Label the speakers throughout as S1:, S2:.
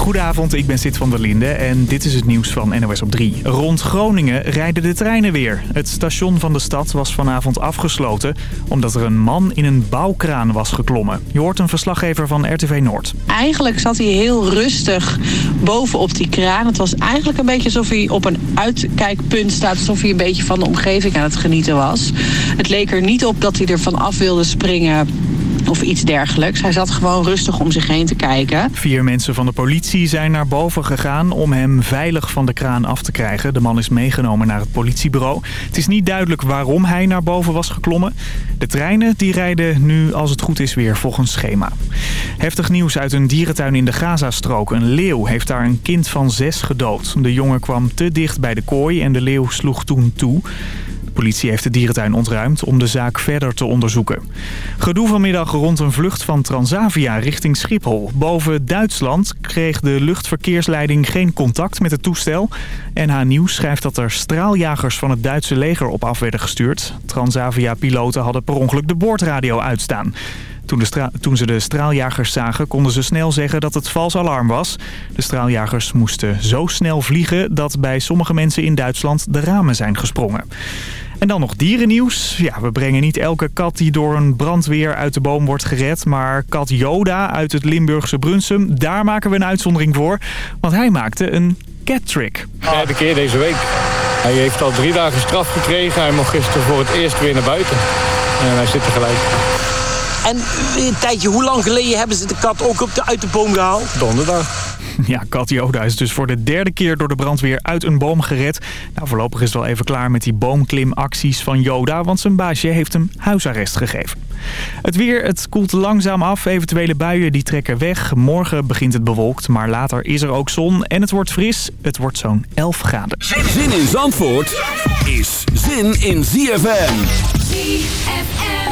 S1: Goedenavond, ik ben Sid van der Linde en dit is het nieuws van NOS op 3. Rond Groningen rijden de treinen weer. Het station van de stad was vanavond afgesloten omdat er een man in een bouwkraan was geklommen. Je hoort een verslaggever van RTV Noord.
S2: Eigenlijk zat hij heel rustig bovenop die kraan. Het was eigenlijk een beetje alsof hij op een uitkijkpunt staat. Alsof hij een beetje van de omgeving aan het genieten was. Het leek er niet op dat hij er van af wilde springen of iets dergelijks. Hij zat gewoon rustig om zich heen te kijken.
S1: Vier mensen van de politie zijn naar boven gegaan om hem veilig van de kraan af te krijgen. De man is meegenomen naar het politiebureau. Het is niet duidelijk waarom hij naar boven was geklommen. De treinen die rijden nu als het goed is weer volgens schema. Heftig nieuws uit een dierentuin in de Gazastrook. Een leeuw heeft daar een kind van zes gedood. De jongen kwam te dicht bij de kooi en de leeuw sloeg toen toe. Politie heeft de dierentuin ontruimd om de zaak verder te onderzoeken. Gedoe vanmiddag rond een vlucht van Transavia richting Schiphol. Boven Duitsland kreeg de luchtverkeersleiding geen contact met het toestel. NH Nieuws schrijft dat er straaljagers van het Duitse leger op af werden gestuurd. Transavia-piloten hadden per ongeluk de boordradio uitstaan. Toen, de toen, ze de straaljagers zagen, konden ze snel zeggen dat het vals alarm was. De straaljagers moesten zo snel vliegen dat bij sommige mensen in Duitsland de ramen zijn gesprongen. En dan nog dierennieuws. Ja, we brengen niet elke kat die door een brandweer uit de boom wordt gered. Maar kat Yoda uit het Limburgse Brunsum, daar maken we een uitzondering voor. Want hij maakte een cat trick.
S3: Keer deze week. Hij heeft al drie dagen straf gekregen. Hij mocht gisteren voor het eerst weer naar buiten. En hij zit er gelijk.
S4: En een tijdje, hoe lang geleden hebben ze de kat ook op de, uit de boom gehaald?
S3: Donderdag.
S1: Ja, kat Yoda is dus voor de derde keer door de brandweer uit een boom gered. Nou, voorlopig is het wel even klaar met die boomklimacties van Yoda... want zijn baasje heeft hem huisarrest gegeven. Het weer, het koelt langzaam af. Eventuele buien die trekken weg. Morgen begint het bewolkt, maar later is er ook zon. En het wordt fris. Het wordt zo'n 11 graden.
S5: Zin in Zandvoort is zin in ZFM. ZFM.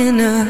S6: winner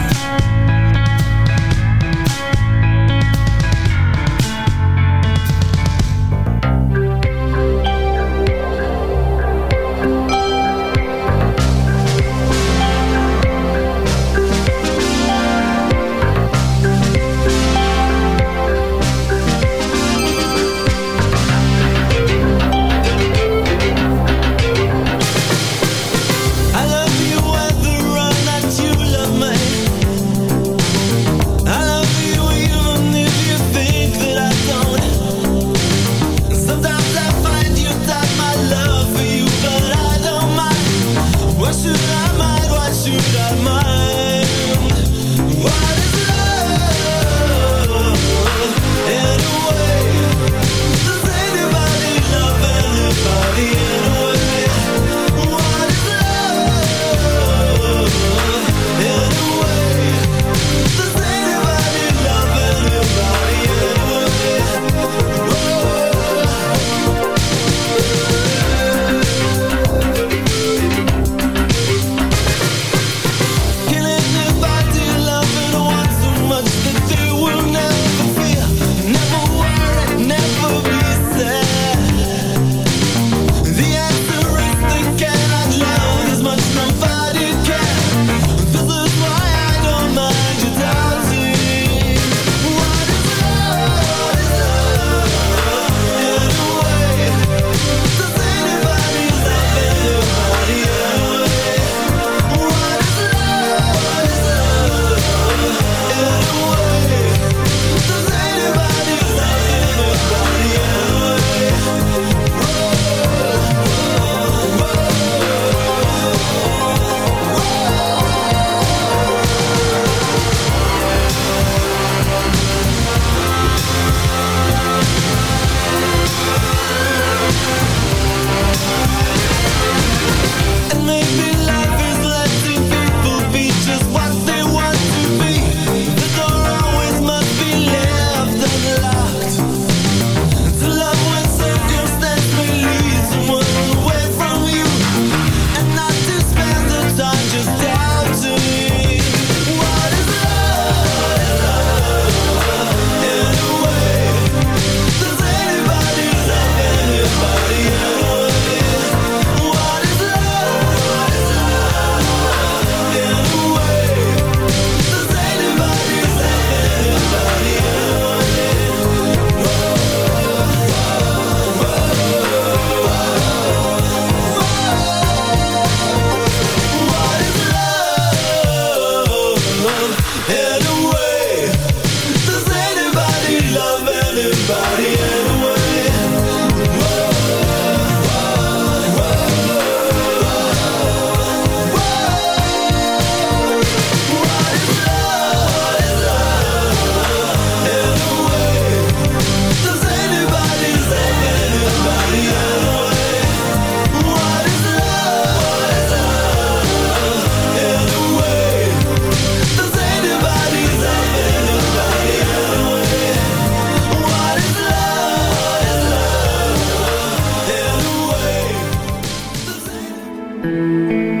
S7: Música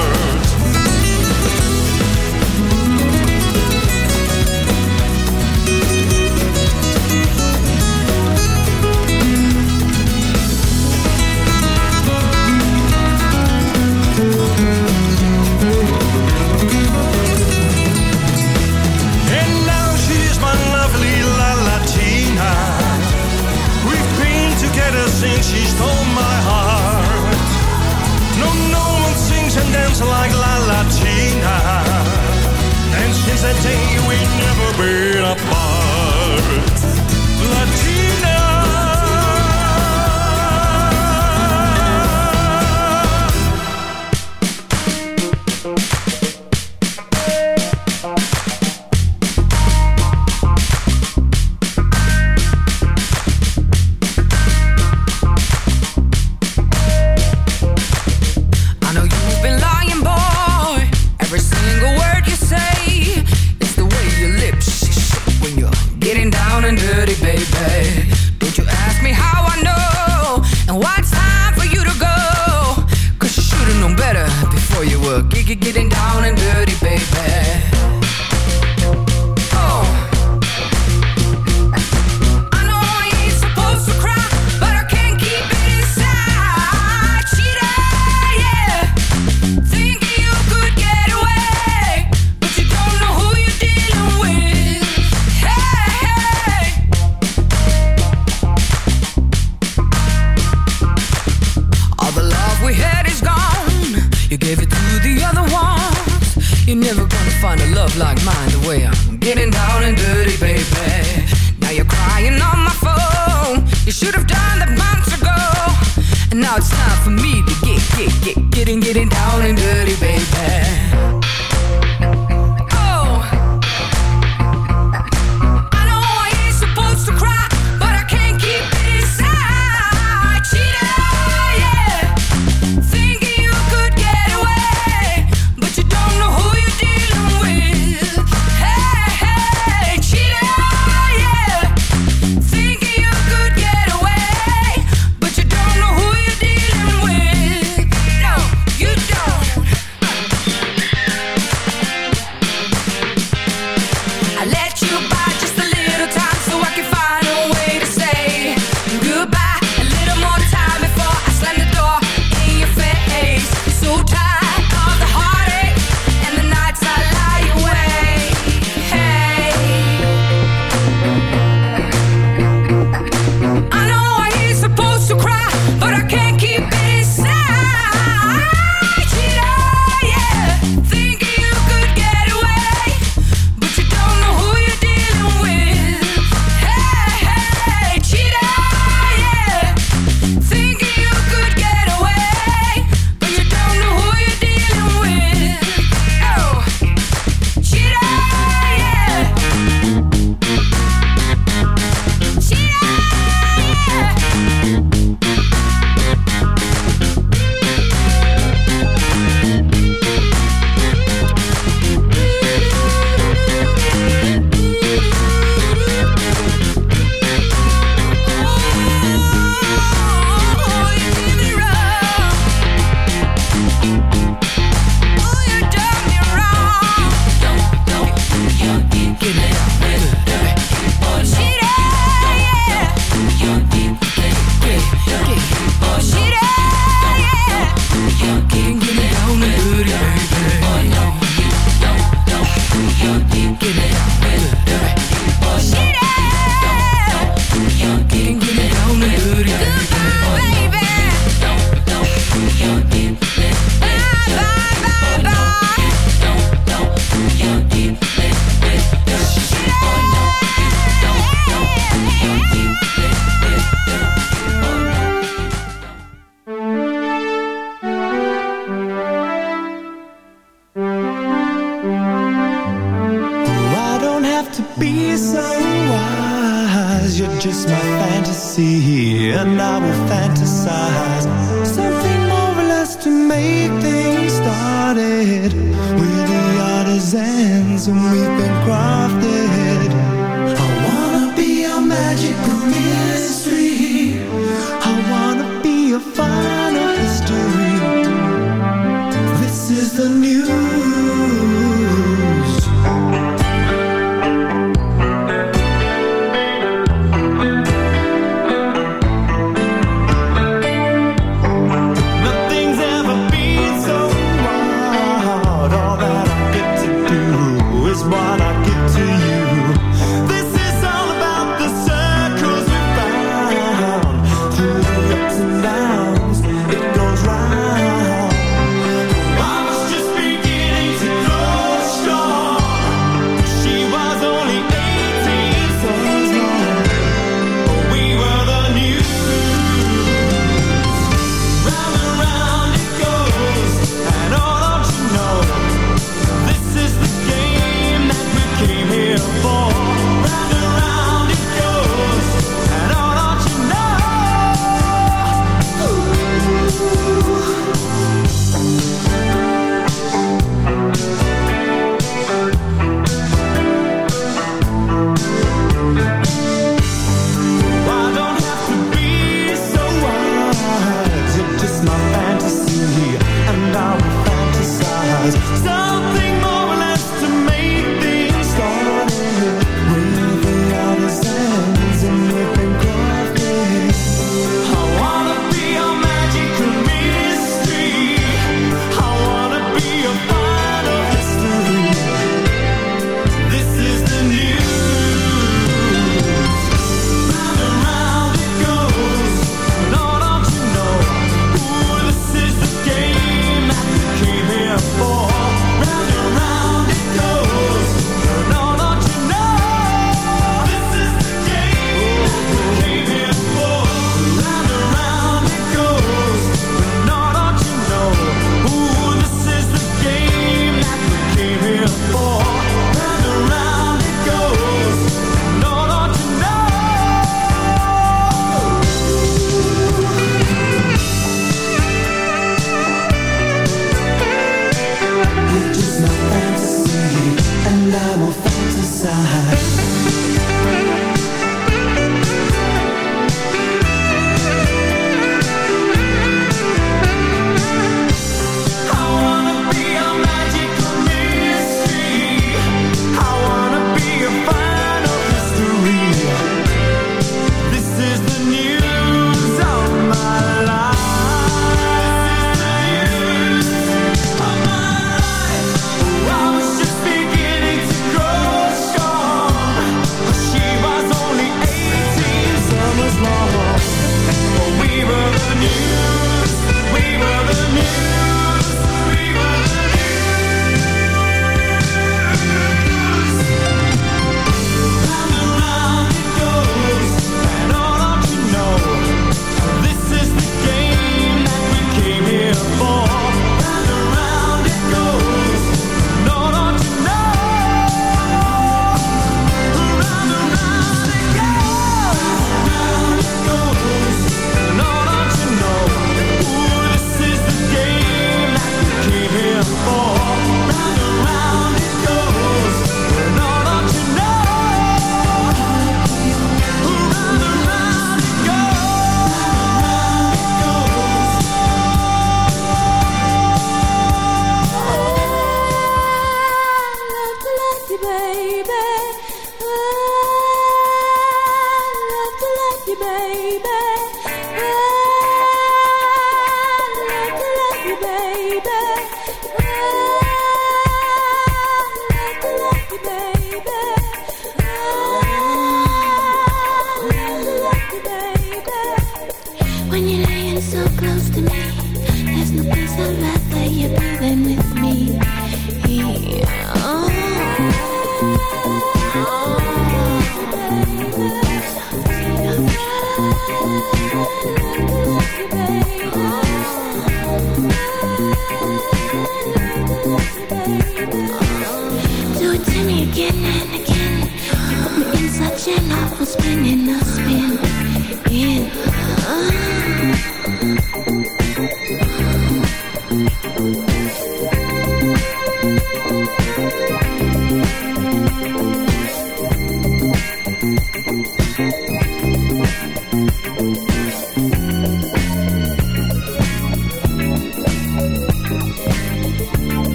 S7: And now
S8: it's time for me to get, get, get, getting, getting down and dirty, baby.